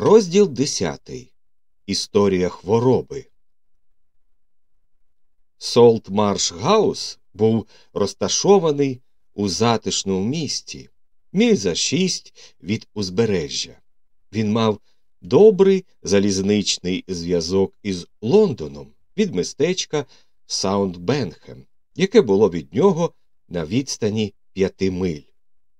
Розділ 10. Історія хвороби. Солт Марш Гаус був розташований у затишному місті, міль за шість від узбережжя. Він мав добрий залізничний зв'язок із Лондоном від містечка Саундбенхем, яке було від нього на відстані п'яти миль.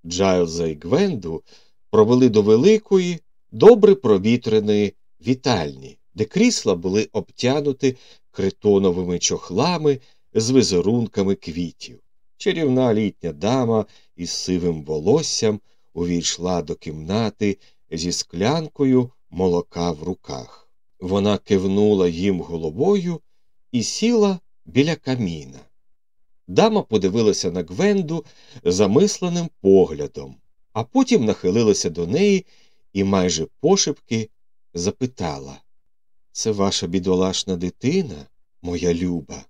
Джайлза і Гвенду провели до великої, добре провітреної вітальні, де крісла були обтянуті критоновими чохлами з візерунками квітів. Чарівна літня дама із сивим волоссям увійшла до кімнати зі склянкою молока в руках. Вона кивнула їм головою і сіла біля каміна. Дама подивилася на Гвенду замисленим поглядом, а потім нахилилася до неї і майже пошепки запитала Це ваша бідолашна дитина, моя люба?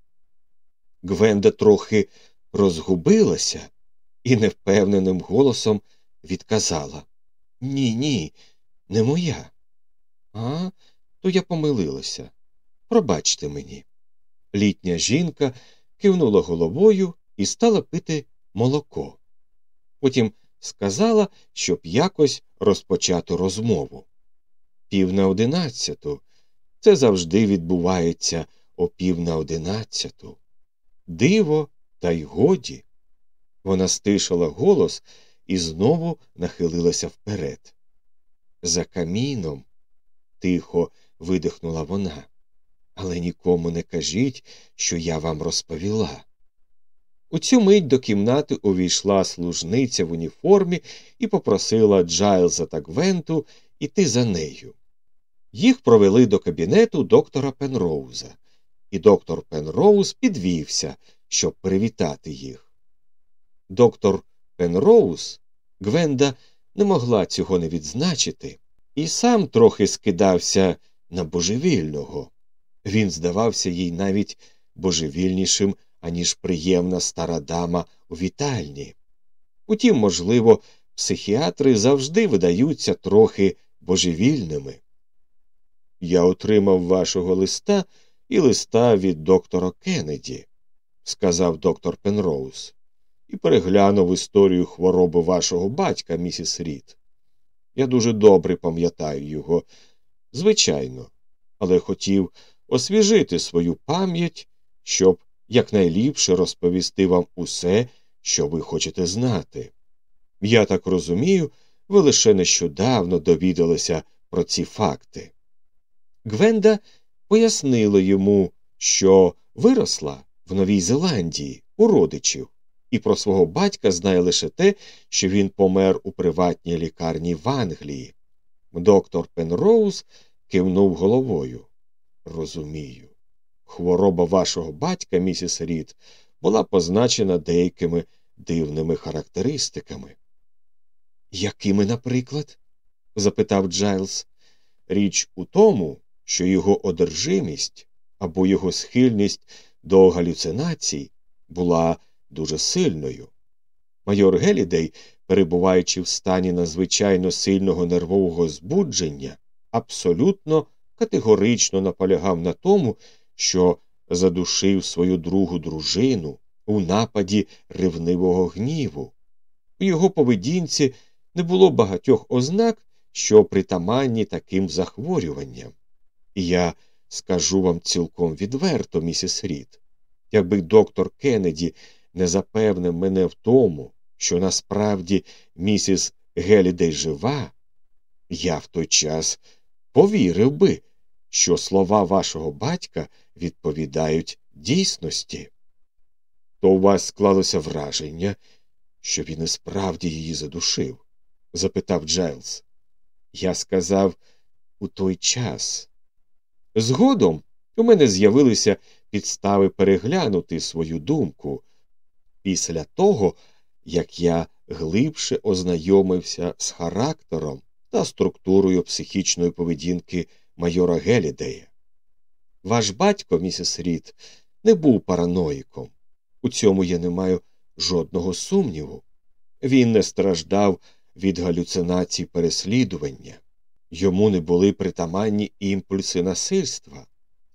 Гвенда трохи розгубилася і невпевненим голосом відказала Ні, ні, не моя. А, то я помилилася. Пробачте мені. Літня жінка кивнула головою і стала пити молоко. Потім сказала, щоб якось розпочати розмову. Пів на одинадцяту. Це завжди відбувається о пів на одинадцяту. Диво, та й годі. Вона стишила голос і знову нахилилася вперед. За каміном, тихо видихнула вона. Але нікому не кажіть, що я вам розповіла. У цю мить до кімнати увійшла служниця в уніформі і попросила Джайлза та Гвенту іти за нею. Їх провели до кабінету доктора Пенроуза, і доктор Пенроуз підвівся, щоб привітати їх. Доктор Пенроуз Гвенда не могла цього не відзначити, і сам трохи скидався на божевільного. Він здавався їй навіть божевільнішим, аніж приємна стара дама у вітальні. Утім, можливо, психіатри завжди видаються трохи божевільними. Я отримав вашого листа і листа від доктора Кеннеді, сказав доктор Пенроуз, і переглянув історію хвороби вашого батька, місіс Рід. Я дуже добре пам'ятаю його, звичайно, але хотів освіжити свою пам'ять, щоб якнайліпше розповісти вам усе, що ви хочете знати. Я так розумію, ви лише нещодавно довідалися про ці факти. Гвенда пояснила йому, що виросла в Новій Зеландії у родичів, і про свого батька знає лише те, що він помер у приватній лікарні в Англії. Доктор Пенроуз кивнув головою. Розумію. Хвороба вашого батька, місіс Рід, була позначена деякими дивними характеристиками. Якими, наприклад? запитав Джайлз. Річ у тому, що його одержимість або його схильність до галюцинацій була дуже сильною. Майор Гелідей, перебуваючи в стані надзвичайно сильного нервового збудження, абсолютно категорично наполягав на тому, що задушив свою другу дружину у нападі ревнивого гніву. У його поведінці не було багатьох ознак, що притаманні таким захворюванням. І я скажу вам цілком відверто, місіс Рід, якби доктор Кеннеді не запевнив мене в тому, що насправді місіс Гелідей жива, я в той час повірив би, що слова вашого батька відповідають дійсності. То у вас склалося враження, що він і справді її задушив? запитав Джайлз. Я сказав у той час. Згодом у мене з'явилися підстави переглянути свою думку. Після того, як я глибше ознайомився з характером та структурою психічної поведінки майора Гелідея. Ваш батько, місіс Рід, не був параноїком. У цьому я не маю жодного сумніву. Він не страждав від галюцинацій переслідування. Йому не були притаманні імпульси насильства.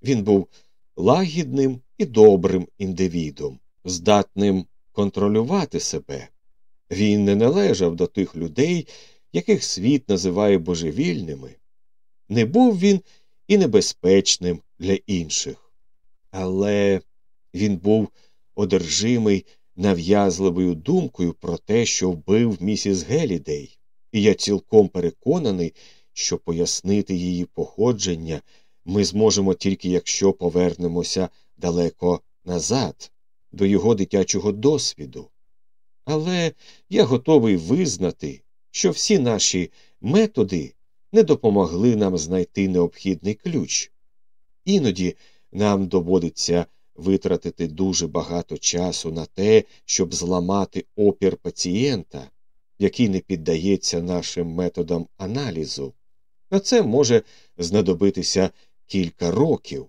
Він був лагідним і добрим індивідом, здатним контролювати себе. Він не належав до тих людей, яких світ називає божевільними. Не був він і небезпечним для інших. Але він був одержимий нав'язливою думкою про те, що вбив місіс Гелідей, і я цілком переконаний, що пояснити її походження ми зможемо тільки якщо повернемося далеко назад, до його дитячого досвіду. Але я готовий визнати, що всі наші методи не допомогли нам знайти необхідний ключ. Іноді нам доводиться витратити дуже багато часу на те, щоб зламати опір пацієнта, який не піддається нашим методам аналізу. На це може знадобитися кілька років,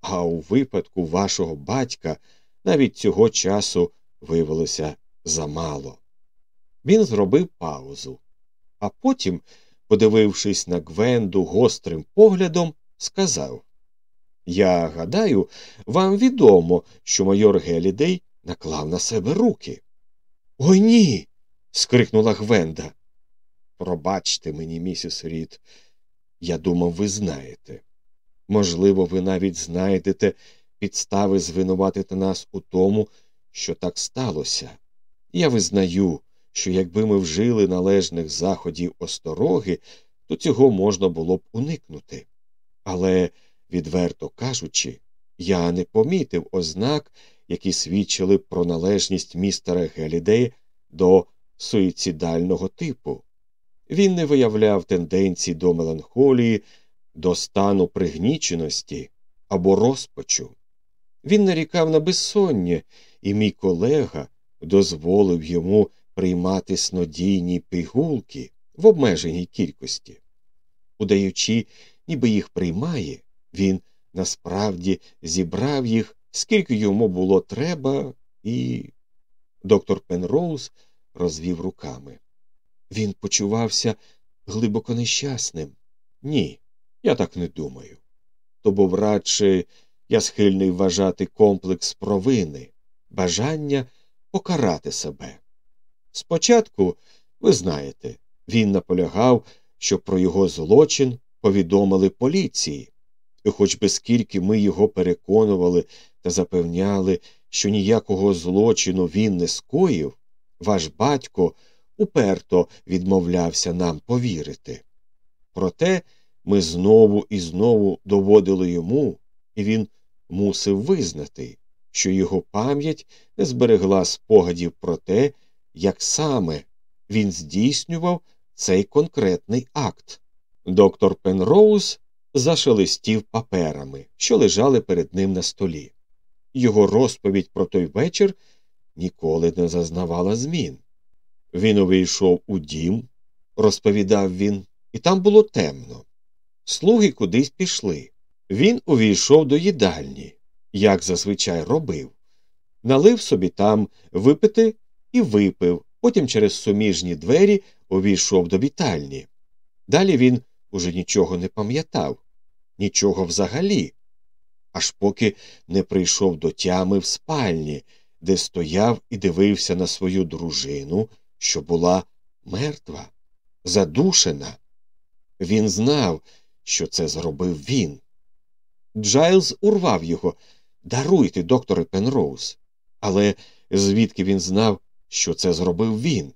а у випадку вашого батька навіть цього часу виявилося замало. Він зробив паузу, а потім, подивившись на Гвенду гострим поглядом, сказав Я гадаю, вам відомо, що майор Гелідей наклав на себе руки. Ой ні. скрикнула Гвенда. Пробачте мені, місіс Рід, я думав, ви знаєте. Можливо, ви навіть знайдете підстави звинуватити нас у тому, що так сталося. Я визнаю, що якби ми вжили належних заходів остороги, то цього можна було б уникнути. Але, відверто кажучи, я не помітив ознак, які свідчили про належність містера Гелідея до суїцидального типу. Він не виявляв тенденцій до меланхолії, до стану пригніченості або розпачу. Він нарікав на безсоння, і мій колега дозволив йому приймати снодійні пігулки в обмеженій кількості. Удаючи, ніби їх приймає, він насправді зібрав їх, скільки йому було треба, і. Доктор Пенроуз розвів руками. Він почувався глибоко нещасним. Ні, я так не думаю. То був радше я схильний вважати комплекс провини, бажання покарати себе. Спочатку, ви знаєте, він наполягав, щоб про його злочин повідомили поліції, і хоч би скільки ми його переконували та запевняли, що ніякого злочину він не скоїв, ваш батько уперто відмовлявся нам повірити. Проте ми знову і знову доводили йому, і він мусив визнати, що його пам'ять не зберегла спогадів про те, як саме він здійснював цей конкретний акт. Доктор Пенроуз зашелестів паперами, що лежали перед ним на столі. Його розповідь про той вечір ніколи не зазнавала змін. Він увійшов у дім, розповідав він, і там було темно. Слуги кудись пішли. Він увійшов до їдальні, як зазвичай робив, налив собі там випити і випив, потім через суміжні двері увійшов до вітальні. Далі він уже нічого не пам'ятав, нічого взагалі, аж поки не прийшов до тями в спальні, де стояв і дивився на свою дружину, що була мертва, задушена. Він знав, що це зробив він. Джайлз урвав його. Даруйте, докторе Пенроуз. Але звідки він знав, що це зробив він?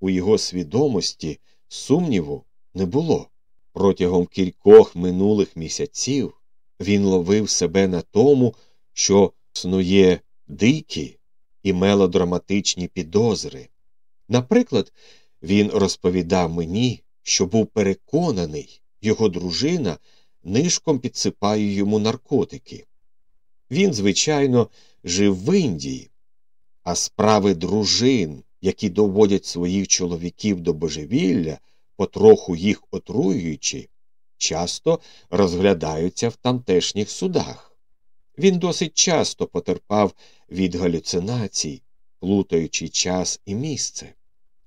У його свідомості сумніву не було. Протягом кількох минулих місяців він ловив себе на тому, що снує дикі і мелодраматичні підозри. Наприклад, він розповідав мені, що був переконаний, його дружина нишком підсипає йому наркотики. Він, звичайно, жив в Індії, а справи дружин, які доводять своїх чоловіків до божевілля, потроху їх отруюючи, часто розглядаються в тамтешніх судах. Він досить часто потерпав від галюцинацій, плутаючи час і місце.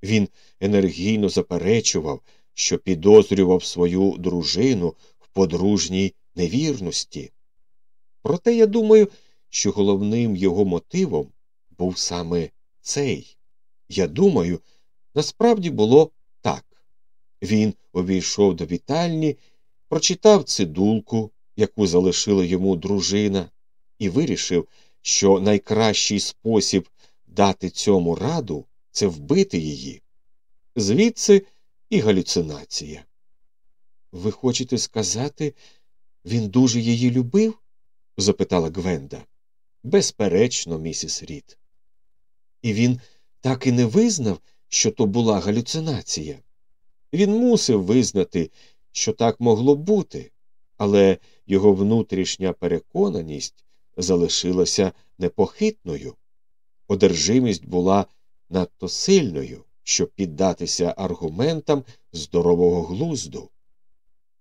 Він енергійно заперечував, що підозрював свою дружину в подружній невірності. Проте я думаю, що головним його мотивом був саме цей. Я думаю, насправді було так. Він увійшов до вітальні, прочитав цидулку, яку залишила йому дружина, і вирішив, що найкращий спосіб дати цьому раду це вбити її. Звідси і галюцинація. Ви хочете сказати, він дуже її любив? запитала Гвенда. Безперечно, місіс Рід. І він так і не визнав, що то була галюцинація. Він мусив визнати, що так могло бути, але його внутрішня переконаність залишилася непохитною. Одержимість була надто сильною, щоб піддатися аргументам здорового глузду.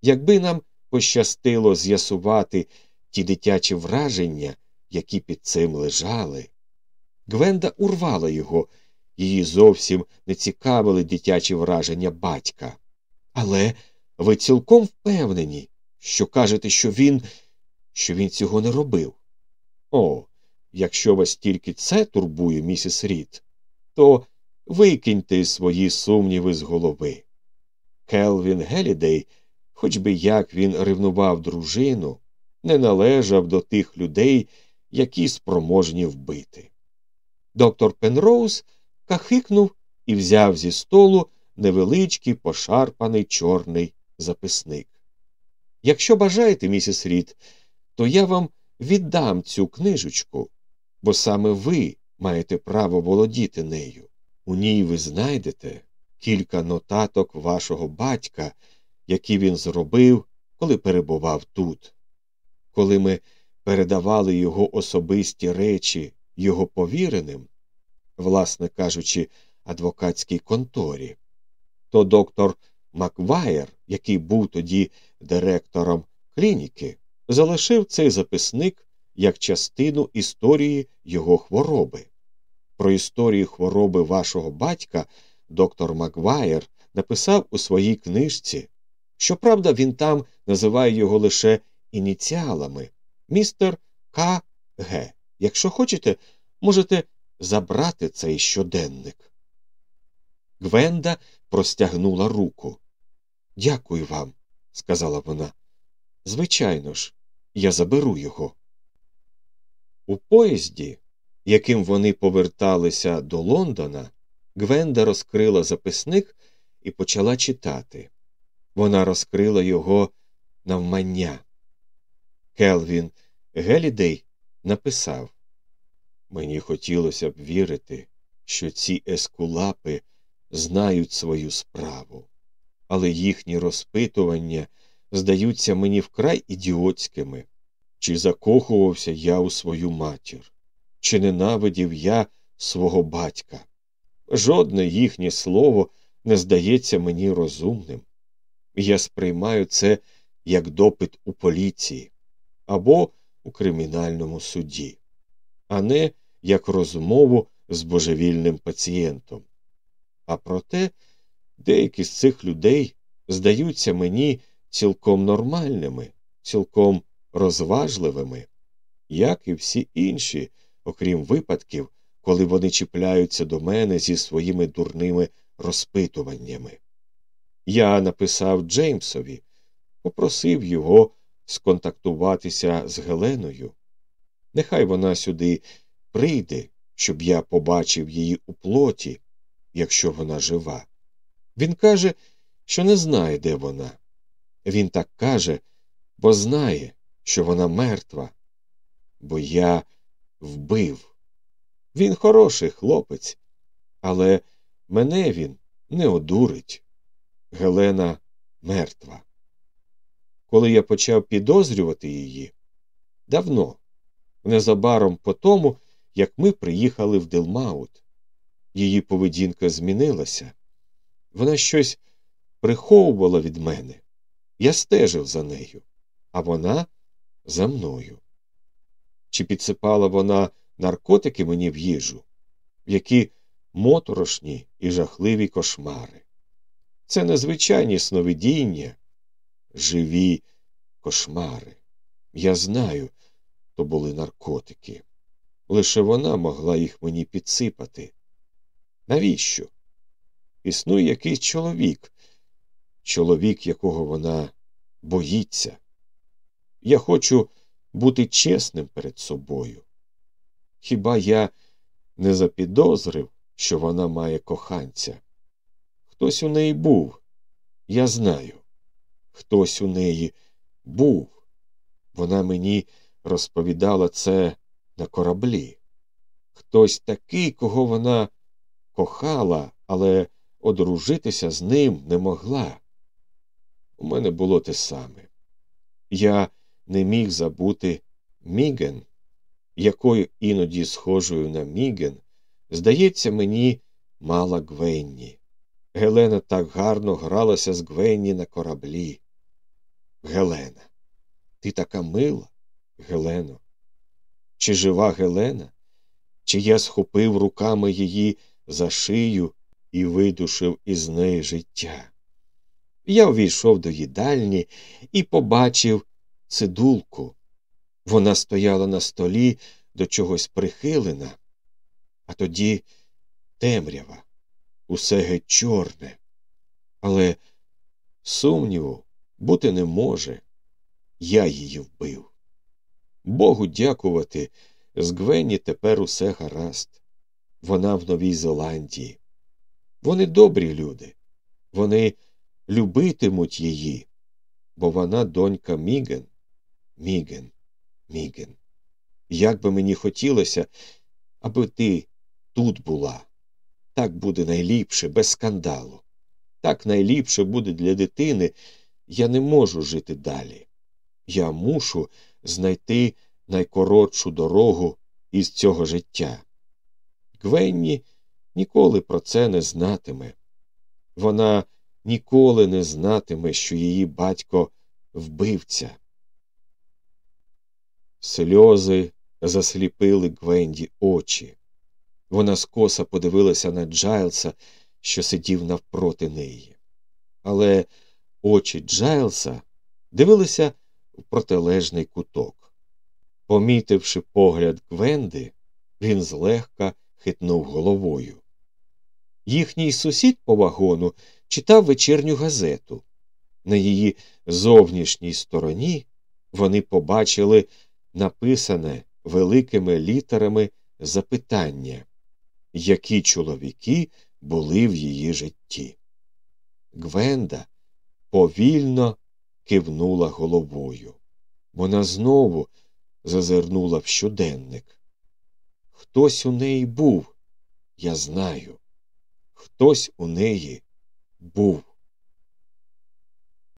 Якби нам пощастило з'ясувати ті дитячі враження, які під цим лежали, Гвенда урвала його, її зовсім не цікавили дитячі враження батька. Але ви цілком впевнені, що кажете, що він, що він цього не робив. О, якщо вас тільки це турбує, місіс Рід, то викиньте свої сумніви з голови. Келвін Гелідей, хоч би як він ревнував дружину, не належав до тих людей, які спроможні вбити. Доктор Пенроуз кахикнув і взяв зі столу невеличкий пошарпаний чорний записник. Якщо бажаєте, місіс Рід, то я вам віддам цю книжечку, бо саме ви маєте право володіти нею. У ній ви знайдете кілька нотаток вашого батька, які він зробив, коли перебував тут. Коли ми передавали його особисті речі його повіреним, власне кажучи, адвокатській конторі, то доктор Маквайер, який був тоді директором клініки, залишив цей записник як частину історії його хвороби. Про історію хвороби вашого батька доктор Маквайер написав у своїй книжці. Щоправда, він там називає його лише ініціалами містер К. Г. Якщо хочете, можете забрати цей щоденник. Гвенда простягнула руку. Дякую вам, сказала вона. Звичайно ж, я заберу його. У поїзді, яким вони поверталися до Лондона, Гвенда розкрила записник і почала читати. Вона розкрила його навмання. Келвін Гелідей написав Мені хотілося б вірити, що ці ескулапи знають свою справу, але їхні розпитування здаються мені вкрай ідіотськими. Чи закохувався я у свою матір, чи ненавидів я свого батька? Жодне їхнє слово не здається мені розумним. Я сприймаю це як допит у поліції або у кримінальному суді, а не як розмову з божевільним пацієнтом. А проте деякі з цих людей здаються мені цілком нормальними, цілком розважливими, як і всі інші, окрім випадків, коли вони чіпляються до мене зі своїми дурними розпитуваннями. Я написав Джеймсові, попросив його сконтактуватися з Геленою. Нехай вона сюди прийде, щоб я побачив її у плоті, якщо вона жива. Він каже, що не знає, де вона. Він так каже, бо знає, що вона мертва, бо я вбив. Він хороший хлопець, але мене він не одурить. Гелена мертва. Коли я почав підозрювати її давно, незабаром по тому, як ми приїхали в Делмаут, її поведінка змінилася. Вона щось приховувала від мене. Я стежив за нею, а вона за мною. Чи підсипала вона наркотики мені в їжу, які моторошні і жахливі кошмари. Це незвичайні сновидіння, живі кошмари. Я знаю, то були наркотики. Лише вона могла їх мені підсипати. Навіщо? Існує якийсь чоловік, чоловік, якого вона боїться. Я хочу бути чесним перед собою. Хіба я не запідозрив, що вона має коханця? Хтось у неї був, я знаю. Хтось у неї був. Вона мені розповідала це на кораблі. Хтось такий, кого вона кохала, але одружитися з ним не могла. У мене було те саме. Я не міг забути Міген, якою іноді схожою на Міген, здається, мені мала Гвенні. Гелена так гарно гралася з Гвенні на кораблі. Гелена, ти така мила, Гелено. Чи жива Гелена? Чи я схопив руками її за шию і видушив із неї життя? Я увійшов до їдальні і побачив цидулку. Вона стояла на столі до чогось прихилена, а тоді темрява, усе геть чорне. Але сумніву бути не може. Я її вбив. Богу дякувати, з Гвенні тепер усе гаразд. Вона в Новій Зеландії. Вони добрі люди. Вони любитимуть її, бо вона донька Міген. Міген, Міген. Як би мені хотілося, аби ти тут була. Так буде найліпше, без скандалу. Так найліпше буде для дитини. Я не можу жити далі. Я мушу знайти найкоротшу дорогу із цього життя. Гвенні ніколи про це не знатиме. Вона ніколи не знатиме, що її батько вбивця. Сльози засліпили Гвенді очі. Вона скоса подивилася на Джайлса, що сидів навпроти неї. Але очі Джайлса дивилися в протилежний куток. Помітивши погляд Гвенди, він злегка хитнув головою. Їхній сусід по вагону читав вечірню газету. На її зовнішній стороні вони побачили написане великими літерами запитання, які чоловіки були в її житті. Гвенда повільно кивнула головою. Вона знову зазирнула в щоденник. Хтось у неї був, я знаю. Хтось у неї був.